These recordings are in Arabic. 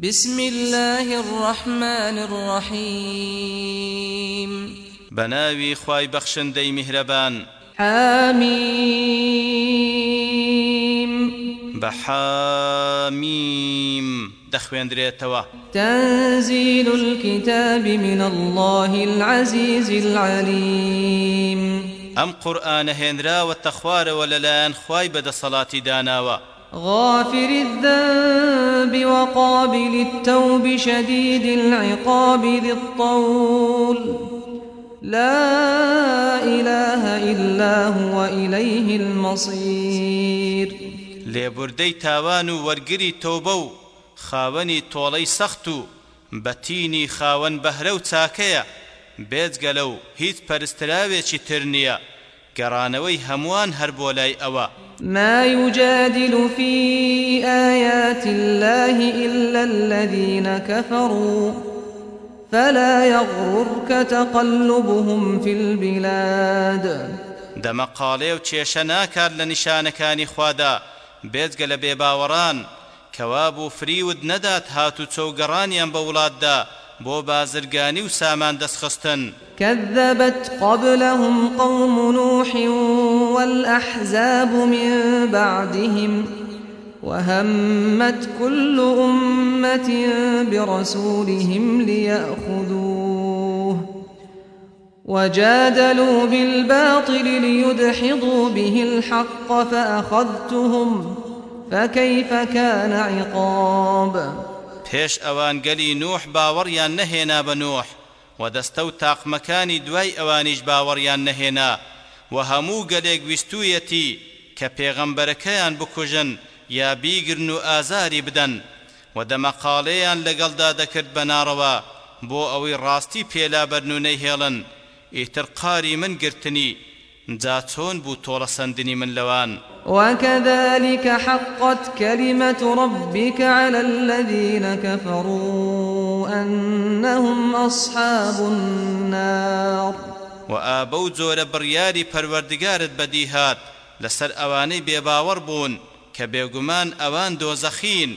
بسم الله الرحمن الرحيم. بناوي خواي بخشن دي مهربان حميم بحاميم دخوين دريتوا تنزيل الكتاب من الله العزيز العليم ام قرآن هنرا والتخوار وللان خواي بدا صلاة داناوا غافر الذنب وقابل التوب شديد العقاب ذي الطول. لا إله إلا هو إليه المصير. لێبوردەی تاوان و وەرگری تۆبە و خاوەنی تۆڵەی سەخت و بەتینی خاوەن بەهرە و چاکەیە بێجگەلە و گەڕانەوەی هەمووان هەر بۆ لای ئەوە. ما يجادل في آيات الله إلا الذين كفروا فلا يغررك تقلبهم في البلاد. دەمەقاڵێ و کێشە ناکات لە نیشانەکانی خوادا بێجگە لە بێباوەڕان کەوا بوو فریود نەدات هات و چەوگەڕانیان بە وڵاتدا بۆ بازرگانی و سامان دەستخستن. كذبت قبلهم قوم نوح والأحزاب من بعدهم وهمت كل أمة برسولهم ليأخذوه وجادلوا بالباطل ليدحضوا به الحق فأخذتهم فكيف كان عقاب پێش ئەوان گەلی نوح باوەڕیان نەهێنا بە نوح و دەستە و تاقمەکانی دوای ئەوانیش باوەڕیان نەهێنا و هەموو گەلێک ویستویەتی کە پێغەمبەرەکەیان بکوژن یا بیگرن و ئازاری بدەن و دەمەقاڵەیان لەگەڵدا دەکرد بە ناڕەوە بۆ ئەوەی ڕاستی پێلا بەرنونەی هێڵن ئیتر قاری من گرتنی جا چۆن بوو تۆڵە سندنی من لەوان وكذلك حقت كلمة ربك على الذين كفروا أنهم أصحاب النار. وە بەو جۆرە بڕیاری پەروەردگارت بەدیهات لەسەر ئەوانەی بێباوەڕ بوون کە بێگومان ئەوان دۆزەخین.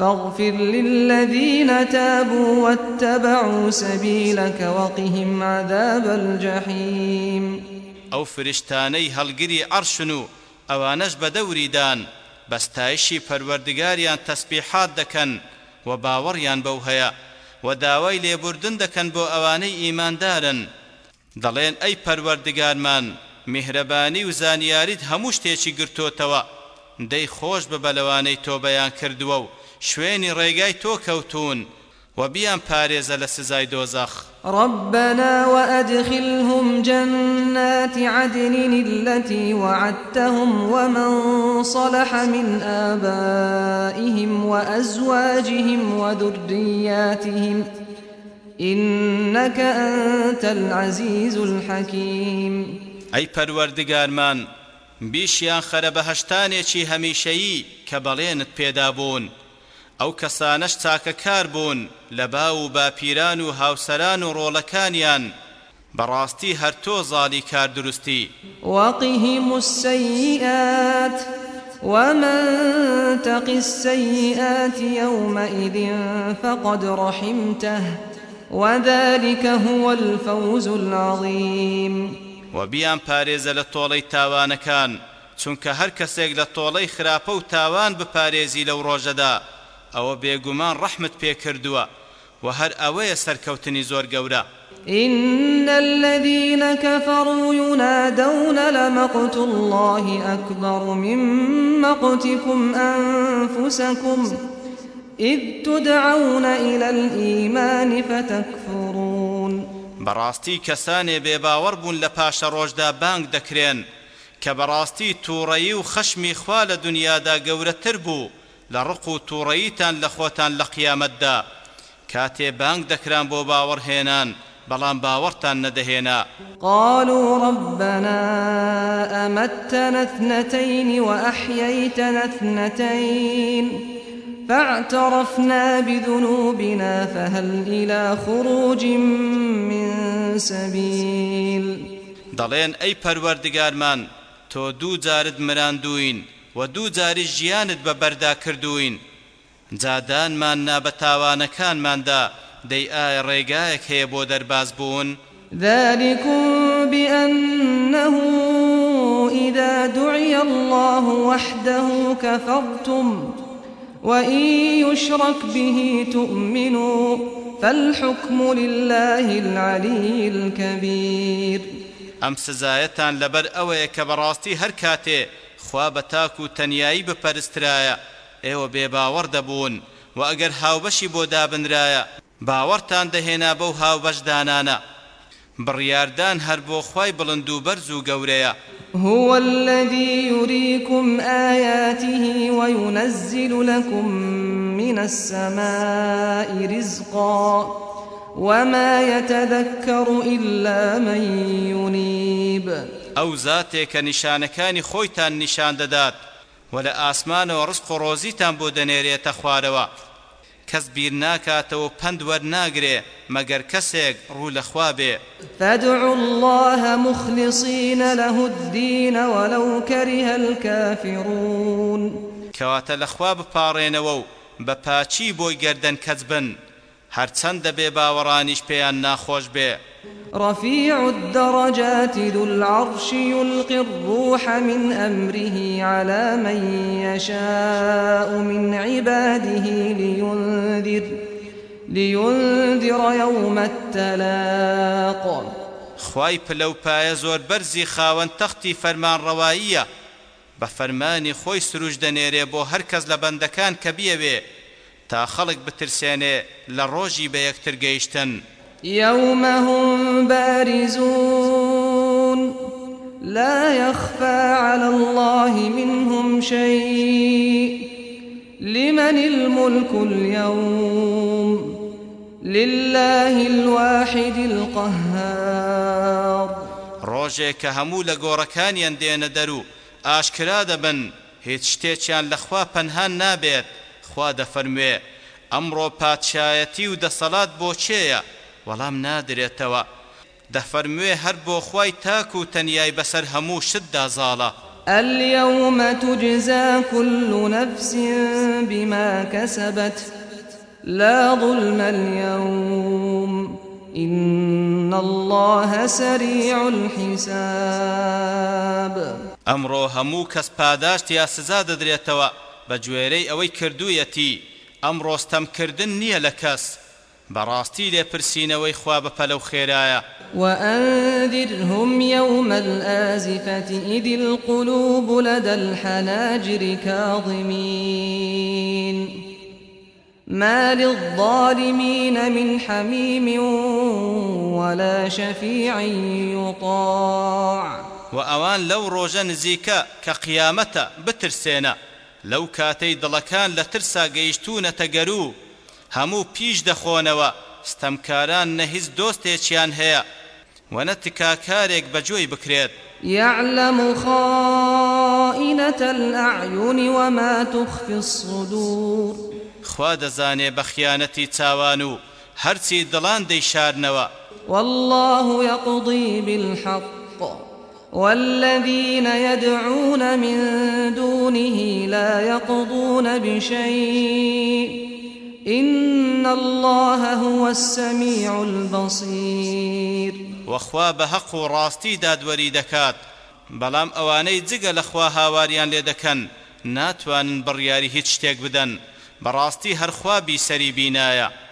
فاغفر للذين تابوا واتبعوا سبيلك وقهم عذاب الجحيم. ئەو فریشتانەی هەڵگری عەرشن و ئەوانەش بە دەوریدان بەستایشی پەروەردگاریان تەسبیحات دەکەن و باوەڕیان بەو هەیە و داوای لێبوردن دەکەن بۆ ئەوانەی ئیماندارن. دەڵێن ئەی پەروەردگارمان میهرەبانی و زانیاریت هەموو شتێکی گرتوتەوە. دەی خۆش بە بەلەوانەی تۆ بەیان کردووە و شوێنی ڕێگای تۆ کەوتون وبيان باريز لسزاي دوزخ ربنا وأدخلهم جنات عدن التي وعدتهم ومن صلح من آبائهم وأزواجهم وذرياتهم إنك أنت العزيز الحكيم. أي پروردگارمان بیشیان خەرە بەهشتانێکی هەمیشەیی کە بەڵێنت پێدابوون ئەو کەسانەش چاکەکار بوون لە باو و باپیران و هاوسەران و ڕۆڵەکانیان بەڕاستی هەر تۆ زاڵی کار دروستی وقهم السيئات ومن تق السيئات يومئذ فقد رحمته وذلك هو الفوز العظيم. وبيان پارێزە لە تۆڵەی تاوانەکان چونکە هەر کەسێک لە تۆڵەی خراپە و تاوان بپارێزی لەو ڕۆژەدا ئەوە بێگومان ڕەحمت پێکردووە و هەر ئەوەیە سەرکەوتنی زۆر گەورە. إن الذين كفروا ينادون لمقت الله أكبر من مقتكم أنفسكم إذ تدعون إلى الإيمان فتكفرون. بەڕاستی کەسانێ بێباوەڕ بوون لە پاشە ڕۆژدا بانگ دەکرێن کە بەڕاستی تووڕەیی و خەشمی خوا لە دنیادا گەورەتر بوو لە و خۆتان لە قیامەتدا کاتێ بانگ دەکران بۆ باوەڕهێنان بەڵام باوەڕتان نەدەهێنا قالوا ربنا أمتنا اثنتين وأحييتنا اثنتين. فاعترفنا بذنوبنا فهل إلى خروج من سبيل. دەڵێن ئەی پەروەردگارمان تۆ دوو جارت مراندوین و دوو جاری ژیانت بە بەردا کردوین. جادانمان نا بە تاوانەکانماندا دەی ئایا ڕێگایەک هەیە بۆ دەرباز بوون ذلكم بأنه إذا دعي الله وحده كفرتم وإن يشرك به تؤمنوا فالحكم لله العلي الكبير. لەبەر ئەوەیە کە بەڕاستی هەر کاتێ خوا بە تاک و تەنایی بپەرسترایە ئێوە بێباوەڕ دەبوون و ئەگەر هاوبەشی بۆ دابنرایە باوەڕتان دەهێنا بەو هاوبەشدانانە. بڕیاردان هەر بۆ خی بڵند و بەرز و گەورەیە. هو الذي يريكم آياته وينزل لكم من السماء رزقا وما يتذكر إلا من ينيب ئەو زاتێک کە نیشانەکانی خۆیتان نیشان دەدات و لە ئاسمانەوە ڕسق و ڕۆزیتان بۆ دەنێرێتە خوارەوە. کەس بیر ناکاتەوە پند وەرناگرێ مەگەر کەسێک ڕوو لەخوا بێ. فادعوا الله مخلصين له الدين ولو كره الكافرون. کەواتە لەخوا بپاڕێنەوە و بە پاچی بۆی گەردەن کەس بن. هەرچەندە بێ باوەڕانیش پێیان ناخۆش بێ رفيع الدرجات ذو العرش يلقي الروح من أمره على من يشاء من عباده لينذر لينذر يوم التلاق. خوای پلەو پایە زۆر بەرزی خاوەن تەختی فەرمان ڕەواییە بە فەرمانی خۆی سروش دەنێرێ بۆ هەر کەس لە بەندەکان کە بیەوێ تا لە ڕۆژی بە یەکتر گەیشتن. يوم هم بارزون لا يخفى على الله منهم شيء لمن الملك اليوم؟ لله الواحد القهار. لە گۆڕەکانیان دێنە دەرو ئاشکرا دەبن هیچ شتێکیان لەخوا پەنهان نابێت. خوا دەفەرموێ ئەمڕۆ پادشایەتی و دەسەڵات بۆ چێیە؟ وەڵام نادرێتەوە. دەفەرموێ هەر بۆ خوای تاک و تەنیای بەسەر هەموو شتدا زاڵە. اليوم تجزى كل نفس بما كسبت. لا ظلم اليوم. إن الله سريع الحساب. ئەمڕۆ هەموو کەس پاداشت یا سزا دەدرێتەوە؟ بە گوێرەی ئەوەی کردوویەتی ئەم ڕۆستەمکردن نییە لە کەس. بەڕاستی لێپرسینەوەی خوا بە پەلەو خێرایە. وأنذرهم يوم الآزفة إذ القلوب لدى الحناجر كاظمين. ما للظالمين من حميم ولا شفيع يطاع. وأوان لو روجا نزيكا كقيامة بترسينا. لو كاتي دلكان لترسا قيشتون تقرو همو پیش دەخۆنەوە ستەمکاران نەهیز دۆستێکیان هەیە. وەنە تکاکارێک بەجۆی بکرێت. يعلم خائنة الأعين وما تخفي الصدور. خوا دەزانێ بە خیانەتی چاوان و هەرچی دڵان دەیشارنەوە. والله يقضي بالحق. والذين يدعون من دونه لا يقضون بشيء. إن الله هو السميع البصير. وخوا بحق راستي دادوري دكات بەڵام ئەوانەی جگە لەخوا هاواریان لێ دەکەن. ناتوانن بڕیاری هیچ شتێک بدەن. بەڕاستی هەرخوا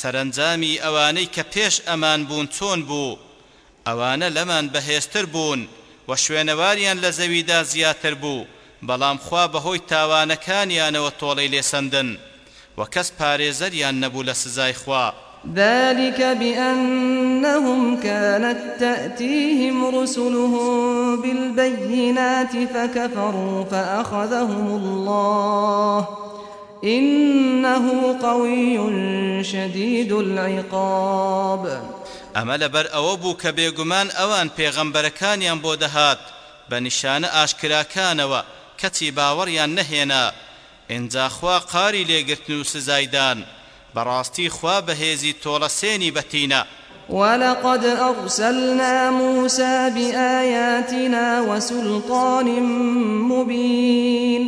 سەرنجامی ئەوانەی کە پێش ئەمان بوون چۆن بوو ئەوانە لەمان بەهێزتر بوون و شوێنەواریان لە زەویدا زیاتر بوو بەڵام خوا بەهۆی تاوانەکانیانەوە تۆڵەی لێسەندن و کەس پارێزەریان نەبوو لە سزای خوا. ذلك بأنهم كانت تأتيهم رسلهم بالبينات فكفروا فأخذهم الله إنه قوي شديد العقاب. ئەمە لەبەر ئەوە بوو کە بێگومان ئەوان پێغەمبەرەکانیان بۆ دەهات بە نیشانە ئاشکراکانەوە کەچی باوەڕیان نەهێنا ئینجاخوا قاری لێگرتن و سزایدان بەڕاستی خوا بەهێزی تۆڵەسێنی بەتینە ولقد أرسلنا موسى بآياتنا وسلطان مبين.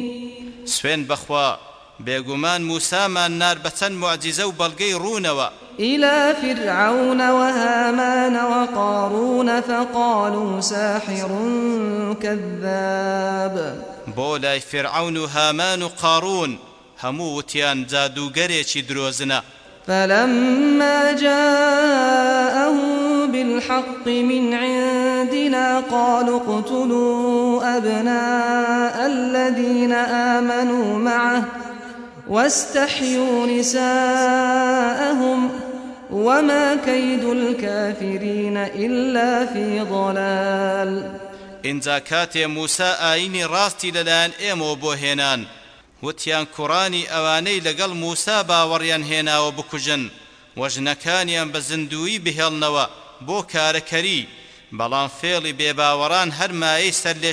سوين بخوا بێگومان موسامان نار بە چەند معجزە و بەڵگەی ڕوونەوە. إلى فرعون وهامان وقارون فقالوا ساحر كذاب. بولاي فرعون هامان قارون همو وتيان جادوگەرێکی درۆزنە. فلما جاءهم بالحق من عندنا قالوا اقتلوا أبناء الذين آمنوا معه. واستحيوا نساءهم وما كيد الكافرين إلا في ضلال. إنجا كاتي موسى آيني راستي للان إيمو بوهينان. وتیان کوڕانی ئەوانەی لەگەڵ موسا باوەڕیان هێناوە بکوژن وەژنەکانیان بە زندوی بهێڵنەوە بۆ کارەکەری بەڵام فێڵی بێباوەڕان هەرمایی سەر لێ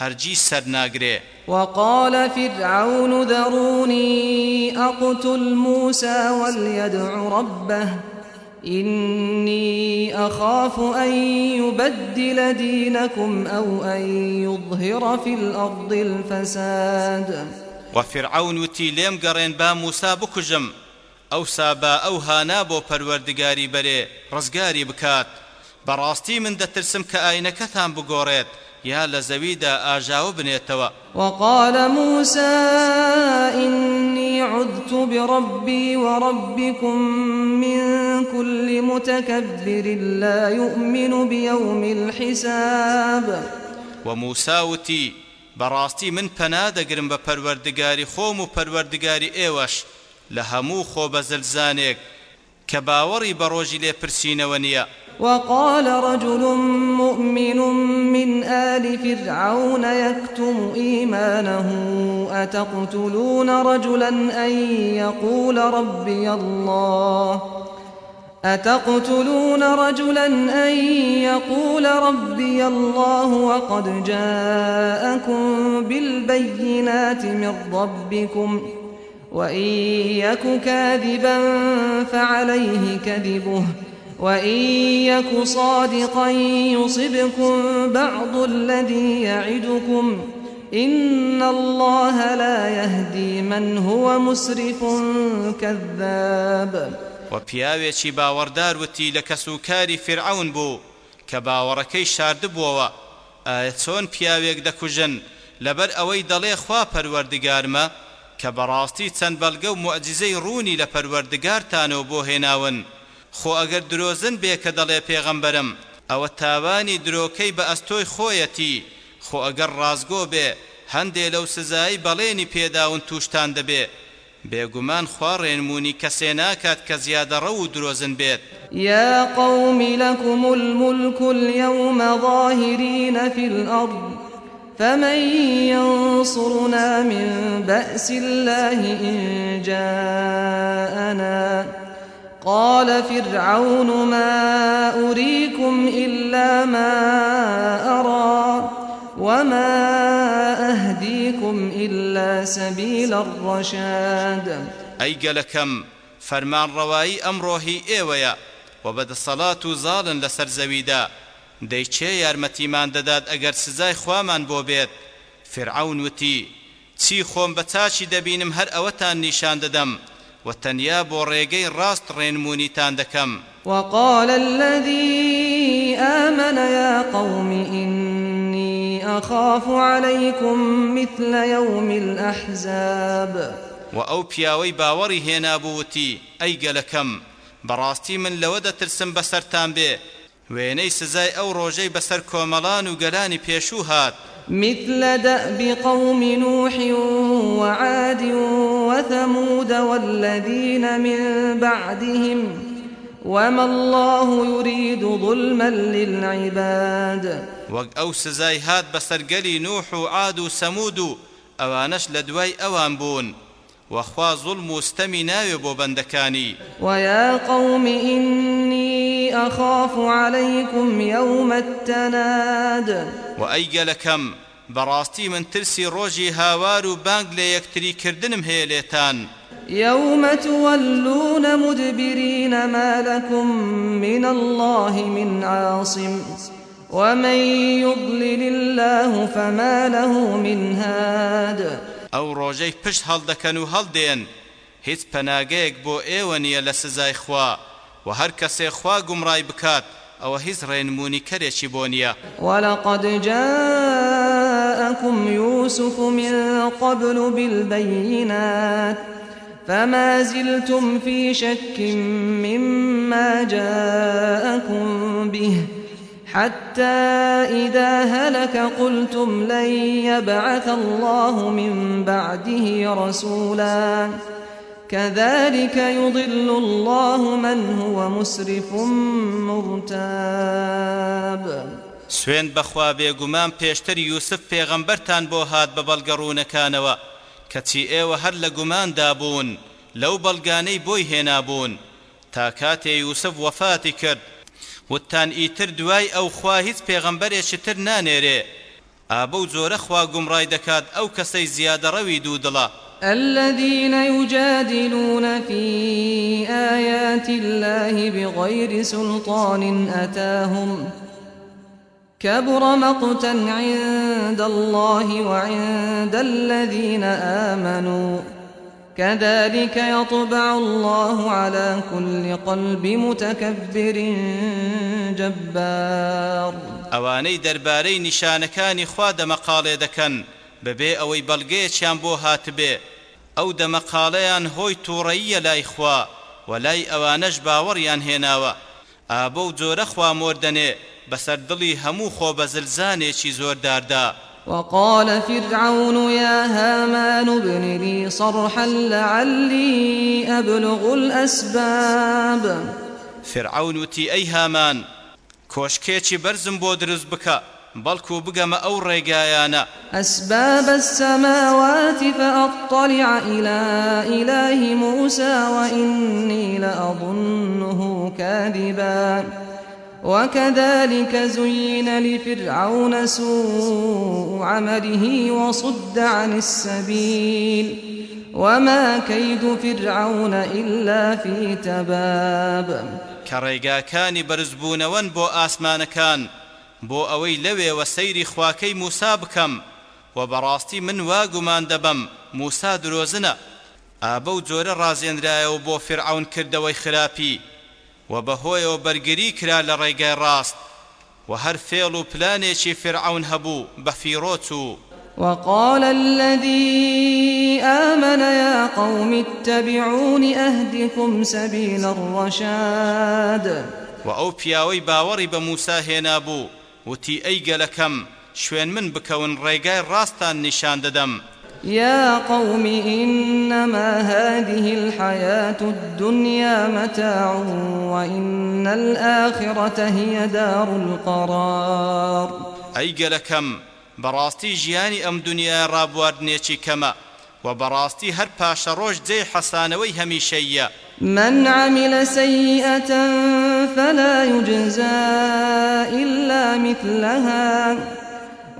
هەرگی سەر ناگرێ وقال فرعون ذروني أقتل موسى وليدع ربه إني أخاف أن يبدل دينكم أو أن يظهر في الأرض الفساد. وفرعون وتي لێم گەڕێن با موسا بکوژم ئەو سابا ئەو هانا بۆ پەروەردگاری بەرێ ڕزگاری بکات. بەڕاستی من دەترسم کە ئاینەکەتان بگۆڕێت. یا لە زەویدا ئاژاوە بنێتەوە وقال موسى إني عذت بربي وربكم من كل متكبر لا يؤمن بيوم الحساب. وموسى وتي بەڕاستی من پەنا دەگرم بە پەروەردگاری خۆم و لە هەموو خۆ بەزلزانێک کە باوەڕی بە ڕۆژی نییە وقال رجل مؤمن من آل فرعون يكتم إيمانه أتقتلون رجلا أن يقول ربي الله؟ أتقتلون رجلا أن يقول ربي الله وقد جاءكم بالبينات من ربكم؟ وإن يك كاذبا فعليه كذبه وإن يك صادقا يصبكم بعض الذي يعدكم إن الله لا يهدي من هو مسرف كذاب. وبياوێکی باوەڕدار وتی لە کەسوکاری فرعون بوو کە باوەڕەکەی شاردبووەوە ئایا چۆن پیاوێک دەکوژن؟ لەبەر ئەوەی دەڵێ خوا پەروەردگارمە؟ کە بەڕاستی چەند بەڵگە و معجزەی ڕوونی لە پەروەردگارتانەوە بۆ هێناون. خۆ ئەگەر درۆزن بێ کە دەڵێ پێغەمبەرم ئەوە تاوانی درۆکەی بە ئەستۆی خۆیەتی. خۆ ئەگەر ڕازگۆ بێ هەندێ لەو سزایی بەڵێنی پێداون توشتان دەبێ. بێگومان خوا ڕێنمونی کەسێ ناکات کە زیادە ڕەو و درۆزن بێت. يا قوم لكم الملك اليوم ظاهرين في الأرض. فمن ينصرنا من بأس الله إن جاءنا؟ قال فرعون ما أريكم إلا ما أرى وما أهديكم إلا سبيل الرشاد. أي قلكم فرمان رواي أمره إيويا وبد الصلاة زالا لسر زەویدا دەی کێ یارمەتیمان دەدات ئەگەر سزای خوامان بۆ بێت؟ فیرعەون وتی چی خۆم بە چاکی دەبینم هەر ئەوەتان نیشان دەدەم وە تەنیا بۆ ڕێگەی ڕاست ڕێنمونیتان دەکەم. وقال الذي آمن يا قوم إني أخاف عليكم مثل يوم الأحزاب. وأو پیاوەی باوەڕی هێنابوو وتی ئەی گەلەکەم بەڕاستی من لەوە دەترسم بەسەرتان بێ وێنەی سزای ئەو ڕۆژەی بەسەر کۆمەڵان و گەلانی پێشوو هات. مثل دأب قوم نوح وعاد وثمود والذين من بعدهم وما الله يريد ظلما للعباد. وەک ئەو سزای هات بەسەر گەلی نوح و عاد و سەمود و ئەوانەش لە دوای ئەوان بوون. وەخوا ظلم و ستەمی ناوێ بۆ بەندەکانی ويا قوم إني أخاف عليكم يوم التناد. وأي گەلەکەم بەڕاستی من ترسی ڕۆژی هاوار و بانگ لە یەکتری کردنم هەیە لێتان يوم تولون مدبرين ما لكم من الله من عاصم. ومن يضلل الله فما له من هاد. ئەو ڕۆژەی پشت هەڵدەکەن و هەڵدێن. هیچ پەناگەیەک بۆ ئێوە نییە لە سزای خوا و هەر کەسێ خوا گومڕای بکات ئەوە هیچ ڕێنمونی کەرێکی بۆ نییە. ولقد جاءكم يوسف من قبل بالبينات فما زلتم في شك مما جاءكم به حتى إذا هلك قلتم لن يبعث الله من بعده رسولا. كذلك يضل الله من هو مسرف مرتاب. سوێن بەخوا بێگومان پێشتر یوسف پێغەمبەرتان بۆ هات بە بەڵگەڕوونەکانەوە. کەچی ئێوە هەر لە گوماندا بوون لەو بەڵگانەی بۆی هێنابوون تا کاتێ کرد وتان ئیتر دوای ئەو خوا هیچ پێغەمبەرێکی تر نانێرێ. ئابە و جۆرە خوا گومڕای دەکات ئەو کەسەی زیادەڕەوی دوو دڵە. الذين يجادلون في آيات الله بغير سلطان أتاهم كبر مقتا عند الله وعند الذين آمنوا. كذلك يطبع الله على كل قلب متكبر جبار. ئەوانەی دەربارەی نیشانەکانی خوا دەمەقاڵێ دەکەن بەبێ ئەوەی بەڵگەیەکیان بۆ هاتبێ ئەو دەمەقاڵەیان هۆی تووڕەیە لای خوا و لای ئەوانەش باوەڕیان هێناوە. ئابە و جۆرە خوا مۆردەنێ بەسەر دڵی هەموو خۆ بە زلزانێکی زۆرداردا وقال فرعون يا هامان ابن لي صرحا لعلي أبلغ الأسباب. فیرعەون وتی ئەی هامان کۆشکێکی بەرزم بۆ دروست بکە بەڵکو بگەمە ئەو ڕێگایانە. أسباب السماوات فأطلع إلى إله موسى وإني لأظنه كاذبا. وكذلك زين لفرعون سوء عمله وصد عن السبيل. وما كيد فرعون إلا في تباب. كريغاكاني برزبونەوەن بۆ ئاسمانەکان بۆ ئەوەی لەوێوە سەیری خواکەی موسا بکەم و بەڕاستی من واگومان دەبم موسا درۆزنە ئابە و جۆرە ڕازێنرایەوە بۆ فرعون کردەوەی خراپی و بەهۆیەوە بەرگری کرا لە ڕێگای ڕاست و هەر فێڵ و پلانێکی فرعون هەبوو بە فیرۆت و وقال الذي آمن يا قوم اتبعون أهدكم سبيل الرشاد. وأو بياوي باوري بموسى هنابو وتي أي قلكم شوين من بكون ريقاي راستان نشان ددم يا قوم إنما هذه الحياة الدنيا متاع وإن الآخرة هي دار القرار. أي قلكم براستي جياني أم دنيا رابواردنيشي كما وبراستي هر پاشە ڕۆژ جێ حەسانەوەی هەمیشەیە من عمل سيئة فلا يجزى إلا مثلها.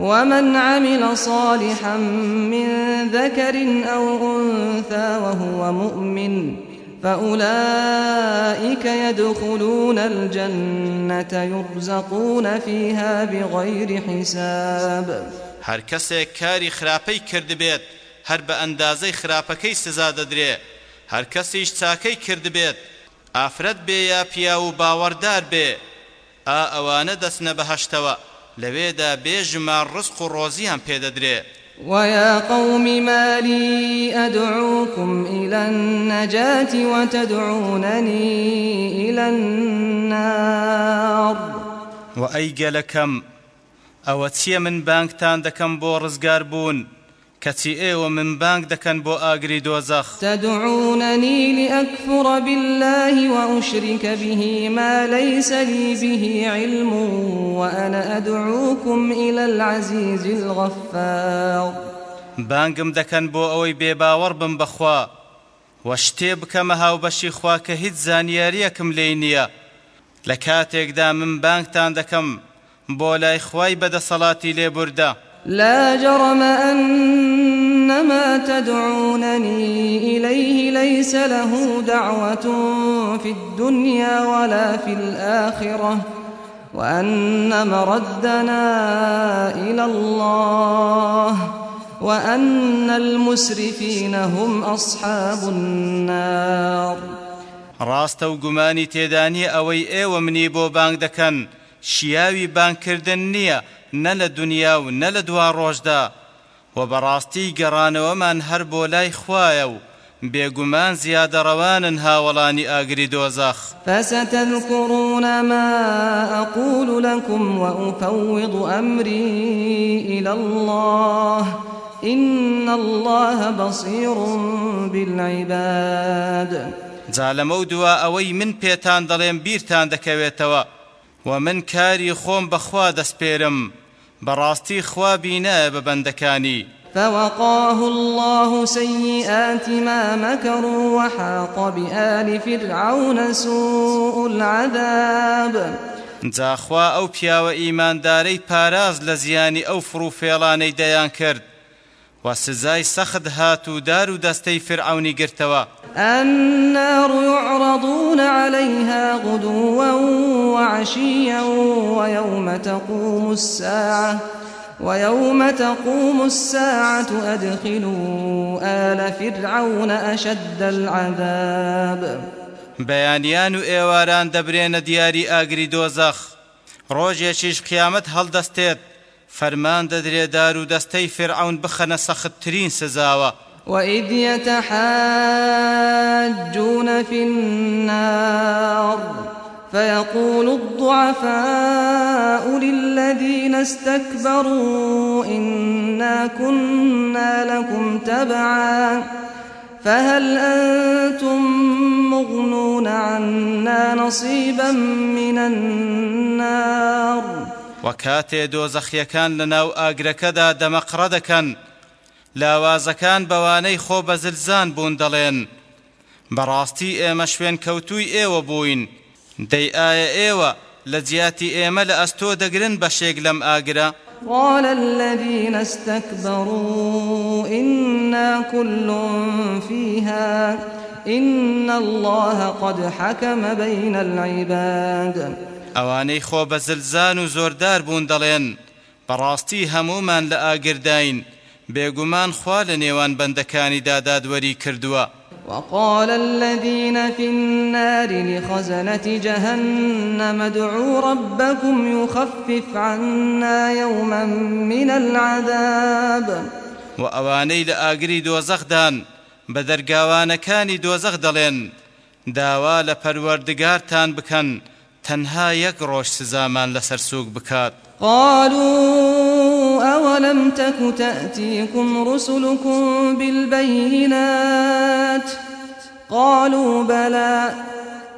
ومن عمل صالحا من ذكر أو أنثى وهو مؤمن فأولئك يدخلون الجنة يرزقون فيها بغير حساب. هر کەسێک کاری خراپەی کردبێت هەر بە ئەندازەی خراپەکەی سزا دەدرێ. هەر کەسیش چاکەی کردبێت ئافرەت بێ یا پیا و باوەڕدار بێ. ئا ئەوانە دەستنە بەهەشتەوە لەوێدا بێژمان ڕسق و ڕۆزیان پێدەدرێ. ويا قوم ما لي أدعوكم إلى النجاة وتدعونني إلى النار. وە ئەی گەلەکەم ئەوە چیە من بانگتان دەکەم بۆ ڕزگار بوون؟ کەچی ئێوە من بانگ دەکەن بۆ ئاگری دۆزەخ. تدعونني لأكفر بالله وأشرك به ما ليس لي به علم وأنا أدعوكم إلى العزيز الغفار. بانگم دەکەن بۆ ئەوەی بێباوەڕ بم بەخوا وە شتێ بکەمە هاوبەشی خوا کە هیچ زانیاریەکم لێی نییە. لە کاتێکدا من بانگتان دەکەم بۆ لای خوای بەدەسەڵاتی لێبوردا لا جرم أن ما تدعونني إليه ليس له دعوة في الدنيا ولا في الآخرة وأن مردنا إلى الله وأن المسرفين هم أصحاب النار. ڕاستە و گومانی تێدانی ئەوەی ئێوە منی بۆ بانگ شیاوی بانکردن نییە نە لە دنیا و نە لە دوا ڕۆژدا. و بەڕاستی گەڕانەوەمان هەر بۆ لای خوایە و بێگومان زیادە ڕەوانن هاوڵانی ئاگری دۆزەخ فستذكرون ما أقول لكم وأفوض أمري إلى الله. إن الله بصير بالعباد. جا لەمە دوا ئەوەی من پێتان دەڵێم بیرتان دەکەوێتەوە. و من کاری خۆم بەخوا دەسپێرم بەڕاستی خوا بینایە بە بەندەکانی. فوقاه الله سيئات ما مكروا وحاق بآل فرعون سوء العذاب. جاخوا ئەو پیاوە ئیماندارەی پاراز لە زیانی ئەو فڕوفێڵانەی دەیان کرد. و سزای سەخت هات و دار و دەستەی فرعونی گرتەوە. النار يعرضون عليها غدوا وعشيا ويوم تقوم الساعة ويوم تقوم الساعة أدخلوا آل فرعون أشد العذاب. بەیانیان و ئێواران دەبرێنە دیاری ئاگری دۆزەخ ڕۆژێکیش قیامەت هەڵدەستێت فەرمان دەدرێ دار و دەستەی فرعون بخەنە سەختترین سزاوە وإذ يتحاجون في النار فيقول الضعفاء للذين استكبروا إنا كنا لكم تبعا فهل أنتم مغنون عنا نصيبا من النار وكاتي دۆزەخیەکان لە ناو ئاگرەکەدا دەمەقڕە دەکەن لاوازەکان بەوانەی خۆ بەزلزان بوون دەڵێن. بەڕاستی ئێمە شوێن کەوتووی ئێوە بووین. دەی ئایا ئێوە لە جیاتی ئێمە لە ئەستۆ دەگرن بەشێک لەم ئاگرە؟ قال الذين استكبروا إنا كل فيها. إن الله قد حكم بين العباد. ئەوانەی خۆ بە زلزان و زۆردار بوون دەڵێن. بەڕاستی هەمومان لە ئاگردین بێگومان خوا لە نێوان بەندەکانی دادادوەری کردووە. وقال الذين في النار لخزنة جهنم ادعوا ربكم يخفف عنا يوما من العذاب. وأواني لآقري دوزخدان بدرقاوانكاني دوزخ دلين داوا لپروردگارتان بکن تەنها یەک ڕۆژ سزامان لەسەر سووک بکات. قالوا أولم تك تأتيكم رسلكم بالبينات؟ قالوا بلى.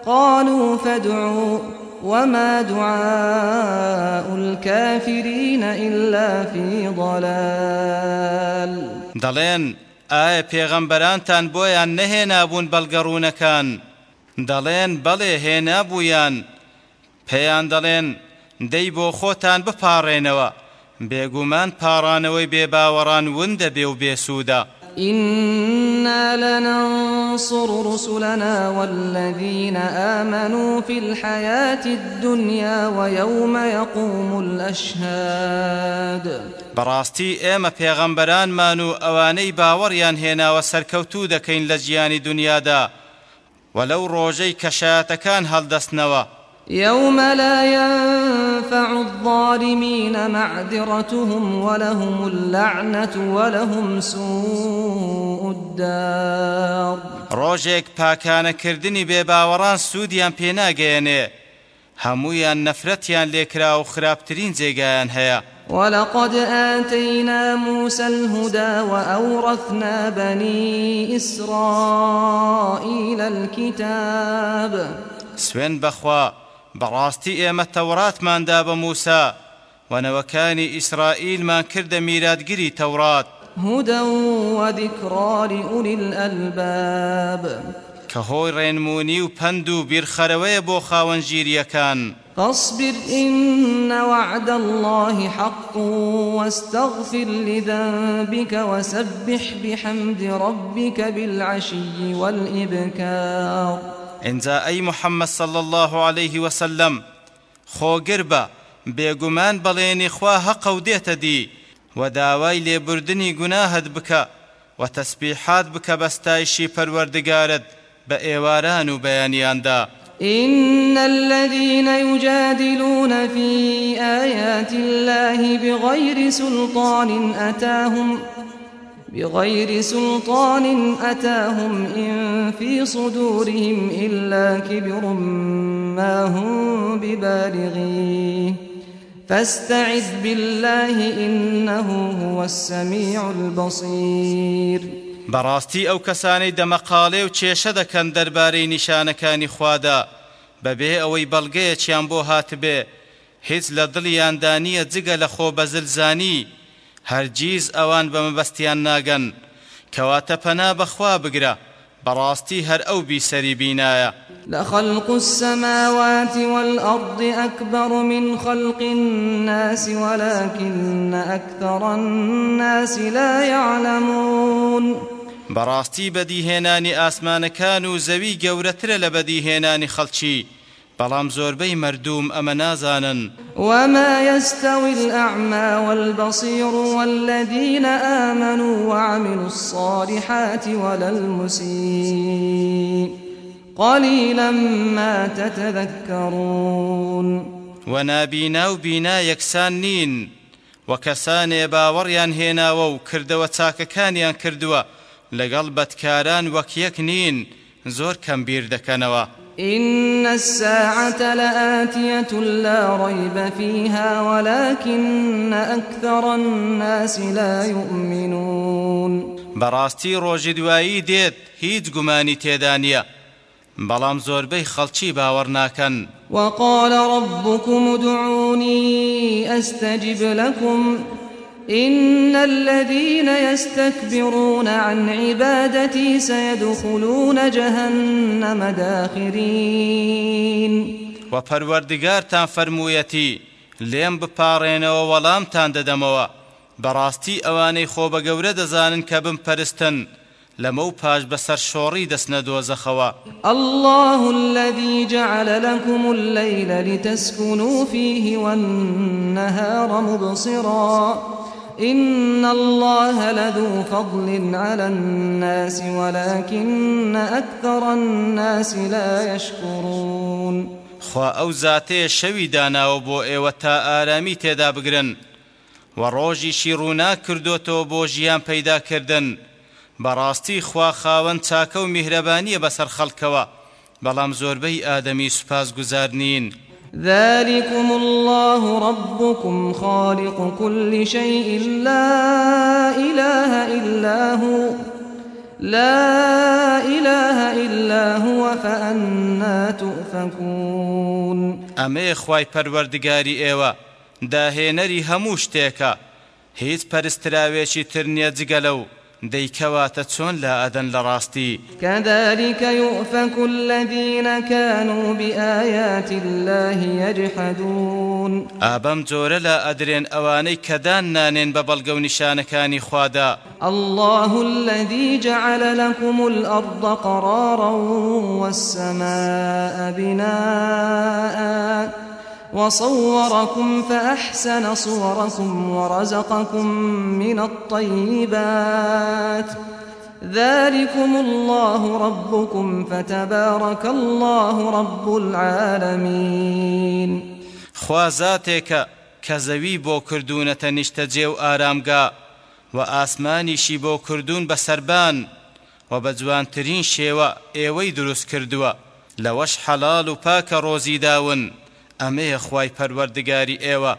قالوا فادعوا. وما دعاء الكافرين إلا في ضلال. دەڵێن ئایا پێغەمبەرانتان بۆیان نەهێنابوون بەڵگەڕوونەکان دەڵێن بەڵێ هێنابوویان. پێیان دەڵێن دەی بۆ خۆتان بپارڕێنەوە. بێگومان پاڕانەوەی بێباوەڕان وندە بێ و بێسوودە إنا لننصر رسلنا والذين آمنوا في الحياة الدنيا ويوم يقوم الأشهاد. بەڕاستی ئێمە پێغەمبەرانمان و ئەوانەی باوەڕیان هێناوە سەرکەوتوو دەکەین لە ژیانی دنیادا وە لەو ڕۆژەی کە شایەتەکان هەڵدەسنەوە يوم لا ينفع الظالمين معذرتهم ولهم اللعنة ولهم سوء الدار. ڕۆژێک پاکانەکردنی بێباوەڕان سوودیان پێناگەێنێ هەمویان نەفرەتیان لێکرا و خراپترین جێگایان هەیە. ولقد آتينا موسى الهدى وأورثنا بني إسرائيل الكتاب. سوێن بەخوا بەڕاستی ئێمە تەوراتماندا بە موسا وەنەوەکانی ئیسرائیلمان کردە میراتگیری تەورات هدى وذكرى لأولي الألباب. کە هۆی ڕێنمونی و پند و بیرخەرەوەیە بۆ خاوەنگیریەکان فاصبر إن وعد الله حق واستغفر لذنبك وسبح بحمد ربك بالعشي والإبكار. ئینجا ئەی محەممەد صل الله عليه وسلم خۆگر بە بێگومان بەڵێنی خوا هەقە و دێتە دی و داوای لێبوردنی گوناهت بکە و تەسبیحات بکە بەستایشی پەروەردگارت بە ئێواران و بەیانیاندا إن الذين يجادلون في آيات الله بغير سلطان أتاهم بغير سلطان أتاهم إن في صدورهم إلا كبر ما هم ببالغيه. فاستعذ بالله إنه هو السميع البصير. بەڕاستی ئەو کەسانەی دەمەقالێ و کێشە دەکەن دەربارەی نیشانەکانی خوادا. بەبێ ئەوەی بەڵگەیەکیان بۆ هاتبێ هیچ لە دڵیاندا نییە جگە لە خۆ بەزلزانی. هەرگیز ئەوان بە مەبەستیان ناگەن. کەواتە پەنا بەخوا بگرە بەڕاستی هەر ئەو بیسەری بینایە. لخلق السماوات والأرض أكبر من خلق الناس ولكن أكثر الناس لا يعلمون. بەڕاستی بەدیهێنانی ئاسمانەکان و زەوی گەورەترە لە بەدیهێنانی خەڵکی. بەڵام زۆربەی مردوم ئەمە نازانن. وما يستوي الأعمى والبصير والذين آمنوا وعملوا الصالحات ولا المسيء قليلا ما تتذكرون ونابينا وبينا يكسان نين. وە کەسانێ باوەڕیان هێناوە و کردەوە چاکەکانیان کردووە بەدکاران وەک یەک نین. زۆر کەم بیر دەکەنەوە. إن الساعة لآتية لا ريب فيها ولكن أكثر الناس لا يؤمنون. بەڕاستی ڕۆژی دوایی دێت هیچ گومانی تێدانە بەڵام زۆربەی خەڵکی باوەڕ ناکەن وقال ربكم ادعوني أستجب لكم. إن الذين يستكبرون عن عبادتي سيدخلون جهنم داخرين. وپروردگارتان فرموویەتی لێم بپارێنەوە وەڵامتان دەدەمەوە. بەڕاستی ئەوانەی خۆ بە گەورە دەزانن کە بمپەرستن لەمە و پاش بەسەر شۆڕی دەستنە دۆزەخەوە الله الذي جعل لكم الليل لتسكنوا فيه والنهار مبصرا. إن الله لذو فضل على الناس ولكن أكثر الناس لا يشكرون. خوا ئەو زاتەیە شەوی داناوە بۆ ئێوە تا ئارامی تێدا بگرن و ڕۆژیشی ڕوونا کردوتەوە بۆ ژیان پەیداکردن بەڕاستی خوا خاوەن چاکە و میهرەبانیە بەسەر خەڵکەوە. بەڵام زۆربەی ئادەمی سوپاس گوزار نین. ذلكم الله ربكم خالق كل شيء لا إله إلا هو لا إله إلا هو فأنا تؤفكون. ئەمێ خوای پەروەردگاری ئێوە داهێنەری هەموو شتێکە هیچ پەرستراوێکی تر نییە جگە لەو دەیکەواتە چۆن لا ئەدەن لە ڕاستی كذلك يؤفك الذين كانوا بآيات الله يجحدون. ئابەم جۆرە لە ئەدرێن ئەوانەی کەدان نانێن بە بەڵگە و نیشانەکانی خوادا. الله الذي جعل لكم الأرض قرارا والسماء بناءً. وصوركم فأحسن صوركم ورزقكم من الطيبات. ذلكم الله ربكم فتبارك الله رب العالمين. خوازاتێکە کە زەوی بۆ کردوونەتە نیشتەجێ و ئارامگا و ئاسمانیشی بۆ کردوون بە سەربان و بە جوانترین شێوە ئێوەی دروست کردووە لەوەش حەڵال و پاکە ڕۆزی داون. ئەمەیە خوای پەروەردگاری ئێوە.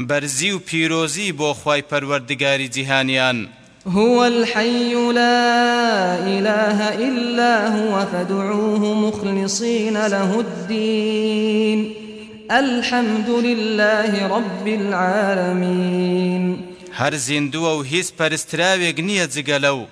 بەرزی و پیرۆزی بۆ خوای پەروەردگاری جیهانیان. هو الحي لا إله إلا هو فادعوه مخلصين له الدين. الحمد لله رب العالمين. هەر زیندووە و هیچ پەرستراوێک نییە جگە لەو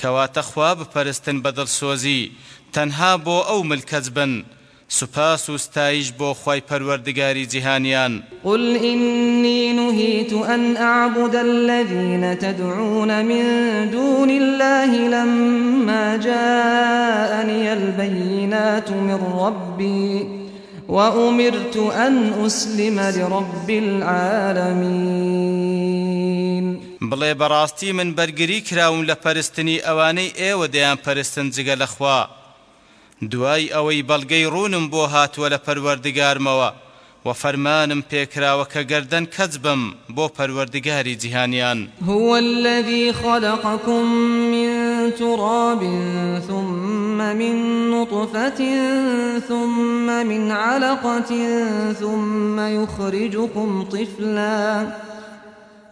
کەواتە خوا بپەرستن بەدڵسۆزی تەنها بۆ ئەو ملکەز بن. سپاس و ستایش بۆ خی پەروەردگاری جیهانیان. قل إني نهيت أن أعبد الذين تدعون من دون الله لما جاءني البينات من ربي وأمرت أن أسلم لرب العالمين. بڵێ بەڕاستی من بەرگری کراوم لە پەرستنی ئەوانەی ئێوە دەیان پەرستن جگە لەخوا دوای ئەوەی بەڵگەی ڕوونم بۆ هاتووە لە پەروەردگارمەوە. و فەرمانم پێکراوە کە گەردەن کەچ بم بۆ هو الذي خلقكم من تراب ثم من نطفة ثم من علقة ثم يخرجكم طفلاً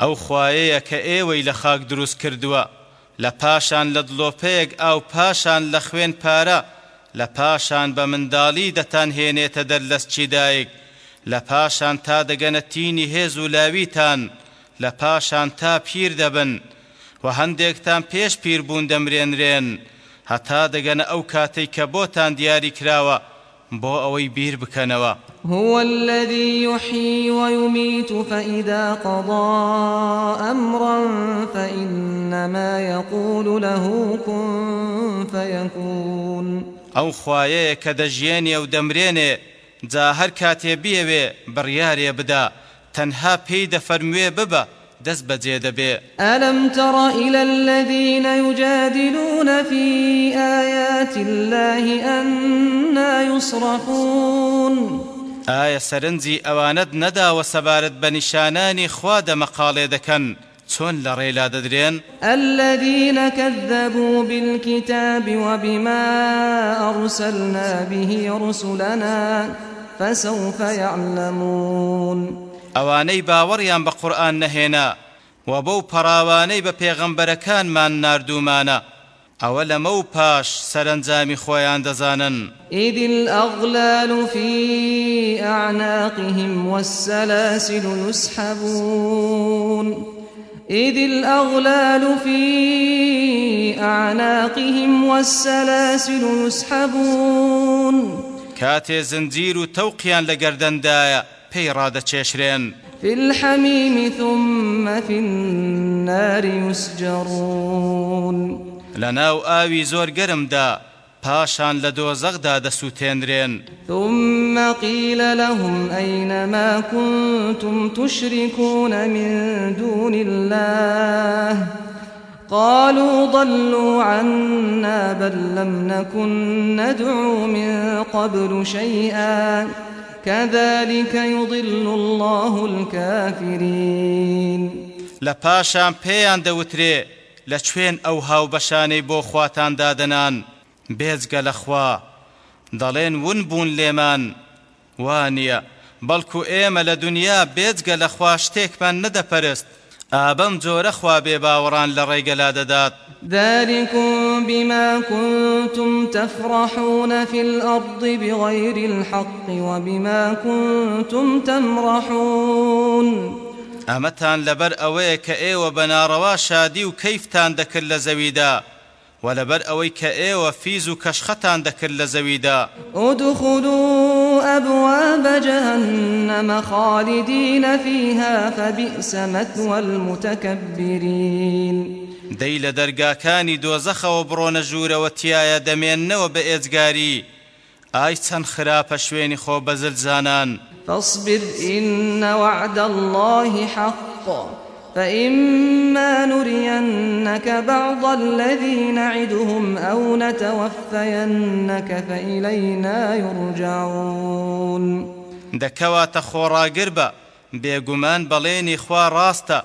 ئەو خوایەیە کە ئێوەی لە خاک دروست کردووە. لە پاشان لە دڵۆپەیەک ئاو پاشان لە خوێن پارە لە پاشان بە منداڵی دەتان هێنێتە دەرلەسچی دایک لە پاشان تا دەگەنە تینی هێز و لاویتان لە پاشان تا پیر دەبن. و هەندێکتان پێش پیر بوون دەمرێنرێن. هەتا دەگەنە ئەو کاتەی کە بۆتان دیاری کراوە بۆ ئەوەی بیر بکەنەوە. هو الذي يحيي ويميت فإذا قضى أمرا فإنما يقول له كن فيكون. ئەو خوایەیە کە دەژیێنێ و دەمرێنێ جا هەر کاتێ بیەوێ بڕیارێ بدا. تەنها پێی دەفەرموێ ببە دەست بەجێ دەبێ. ئەلم تڕە إلى الذين يجادلون في آيات الله أنا يصرفون؟ ئایا سەرنجی ئەوانت نەداوە سەبارەت بە نیشانانی خوا دەمەقاڵێ دەکەن چۆن لە ڕێلا دەدرێن الذين كذبوا بالكتاب وبما أرسلنا به رسلنا فسوف يعلمون. ئەوانەی باوەڕیان بە قورآن نەهێنا و بەو پەراوانەی بە پێغەمبەرەکانمان ناردوومانە ئەوە لەمە و پاش سەرنجامی خۆیان دەزانن إذ الأغلال في أعناقهم والسلاسل يسحبون. إذ الأغلال في أعناقهم والسلاسل يسحبون. كاتي زنجير توقيا لقردن دايا پێی في الحميم ثم في النار يسجرون. لناو آوي زور قرم دا پاشان لە دۆزەغدا دەسووتێنرێن ثم قيل لهم أين ما كنتم تشركون من دون الله؟ قالوا ضلوا عنا بل لم نكن ندعو من قبل شيئا. كذلك يضل الله الكافرين لپاشان پێیان دەوترێ لە کوێن ئەو هاو بەشانەی بۆ خواتان دادنان بێجگە لەخوا دەڵێن ون بوون لێمان. وانە بەڵکو ئێمە لە دنیا بێجگە لەخوا شتێکمان نەدەپەرست. ئابەم جۆرە خوا بێ باوەڕان لە ڕێگەلا دەدات. ذلكم بما كنتم تفرحون في الأرض بغير الحق وبما كنتم تمرحون. ئەمەتان لەبەر ئەوەیە کە ئێوە بەناڕەوا شادی و کەیفتان دەکرد لە زەویدا ولبر ئەوەی کە ئێوە فیز و کەشخەتان دەکرد لە زەویدا. ادخلوا أبواب جهنم خالدين فيها فبئس مثوى المتكبرين. دەی لە دەرگاکانی دۆزەخەوە بڕۆنە ژوورەوە تایە دەمێننەوە بە ئێجگاری ئای چەند خراپە شوێنی خۆ بەزل زانان. فاصبر إن وعد الله حق. فإما نرينك بعض الذي نعدهم أو نتوفينك فإلينا يرجعون دەکەواتە خۆڕاگر بە بێگومان بەڵێنی خوا ڕاستە.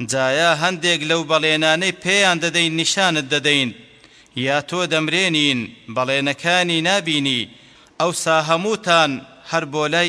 جایا هەندێک لەو بەڵێنانەی پێیان دەدەین نیشانت دەدەین. یا تۆ دەمرێنین بەڵێنەکانی نابینی. ئەوسا هەمووتان هەر بۆ لای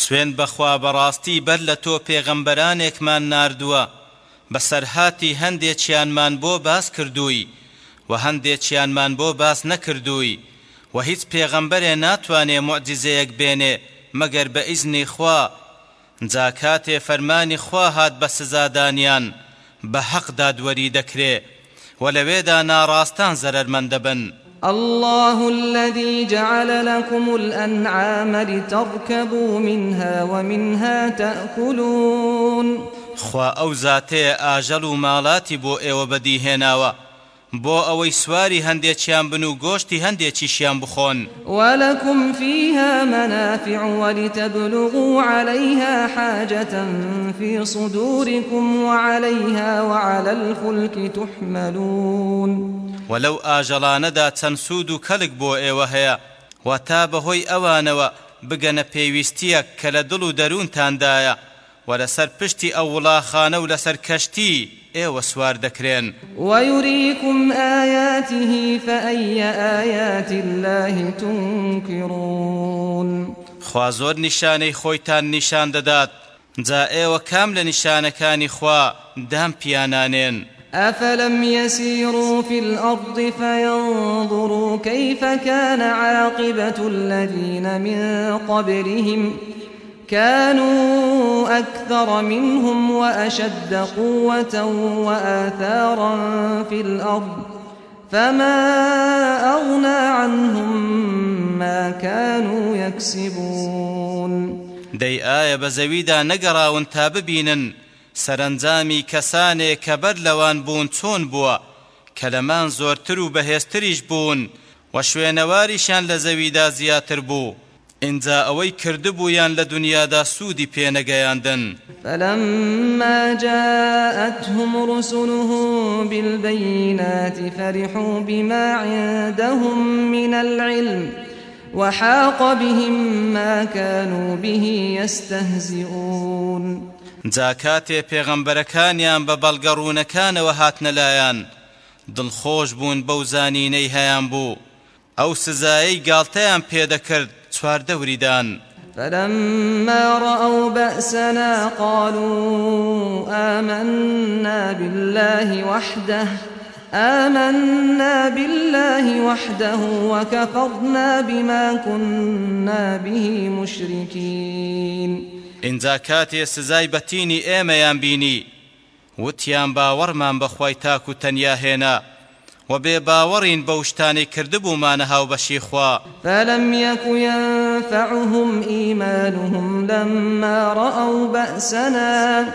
سوێن بەخوا بەڕاستی بەر لە تۆ پێغەمبەرانێکمان ناردووە بەسەرهاتی هەندێکیانمان بۆ باس کردووی و هەندێکیانمان بۆ باس نەکردووی و هیچ پێغەمبەرێ ناتوانێ معجزەیەک بێنێ مەگەر بە ئیزنی خوا. جا کاتێ فەرمانی خوا هات بە سزادانیان بە حەق دادوەری دەکرێ و لەوێدا ناڕاستان زەرەرمەندە بن. الله الذي جعل لكم الأنعام لتركبوا منها ومنها تأكلون. خوا ئەو زاتەیە ئاژەڵ و ماڵاتی بۆ ئێوە بەدیهێناوە. بۆ ئەوەی سواری هەندێکیان بن و گۆشتی هەندێکیشیان بخۆن. ولكم فيها منافع ولتبلغوا عليها حاجة في صدوركم وعليها وعلى الفلك تحملون. وە لەو ئاژەڵانەدا چەند سوود و کەلک بۆ ئێوە هەیە و تا بەهۆی ئەوانەوە بگەنە پێویستیە کە لە دڵ و دەروونتاندایە. و لەسەر پشتی ئەو وڵاخانە و لەسەر کەشتی ئێوە سوار دەکرێن ويريكم آياته فأي آيات الله تنكرون خوا زۆر نیشانەی خۆیتان نیشان دەدات جا کام لە نیشانەکانی خوا دام پیانانێن أفلم يسيروا في الأرض فينظروا كيف كان عاقبة الذين من قبلهم ؟ كانوا أكثر منهم وأشد قوة وآثارا في الأرض فما أغنى عنهم ما كانوا يكسبون. دەی ئایا بە زەویدا نەگەڕاون تا ببینن سەرنجامی کەسانێک کە بەر لەوان بوون چۆن بووە کە لەمان زۆرتر و بەهێزتریش بوون و شوێنەواریشان لە زەویدا زیاتر بوو. اینجا ئەوەی کردبوویان لە دنیادا سوودی پێنەگەیاندن فلما جاءتهم رسلهم بالبينات فرحوا بما عندهم من العلم وحاق بهم ما كانوا به يستهزئون. جاکاتێ پێغەمبەرەکانیان بە بەڵگەڕوونەکانەوە هاتنەلایەن دڵخۆش بوون بەو زانینەی هەیان بوو ئەو سزایی گاڵتەیان پێدەکرد چواردە وریدان فلما رأوا بأسنا قالوا آمنا بالله وحده آمنا بالله وحده وكفرنا بما كنا به مشركين. اینجا کاتێ سزای بەتینی ئێمەیان بینی وتیان باوەڕمان بەخوای تاک و تەنیا هێنا وبێباوەڕین بەو شتانەی کردبوومانە هاوبەشی خوا فلم يك ينفعهم إيمانهم لما رأوا بأسنا.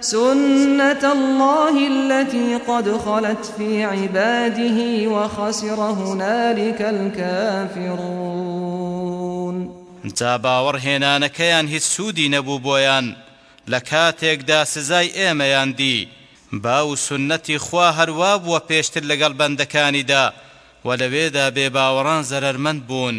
سنة الله التي قد خلت في عباده وخسر هنالك الكافرون. جا باوەڕهێنانەکەیان هیچ سوودی نەبوو بۆیان لە کاتێکدا سزای ئێمەیان دی باو سنەتی خوا هەروە بووە پێشتر لەگەڵ بەندەکانیدا و لەوێدا بێباوەڕان زەرەرمەند بوون.